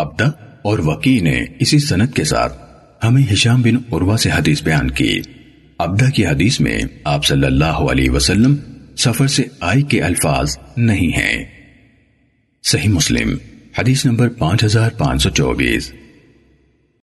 عبدہ اور وکی نے اسی سنت کے ساتھ ہمیں ہشام بن عروہ سے حدیث بیان کی۔ ابدا کی حدیث میں آپ صلی اللہ علیہ وسلم سفر سے آئی کے الفاظ نہیں ہیں۔ صحیح مسلم، حدیث نمبر پانچ ہزار پانچ سو چوبیس۔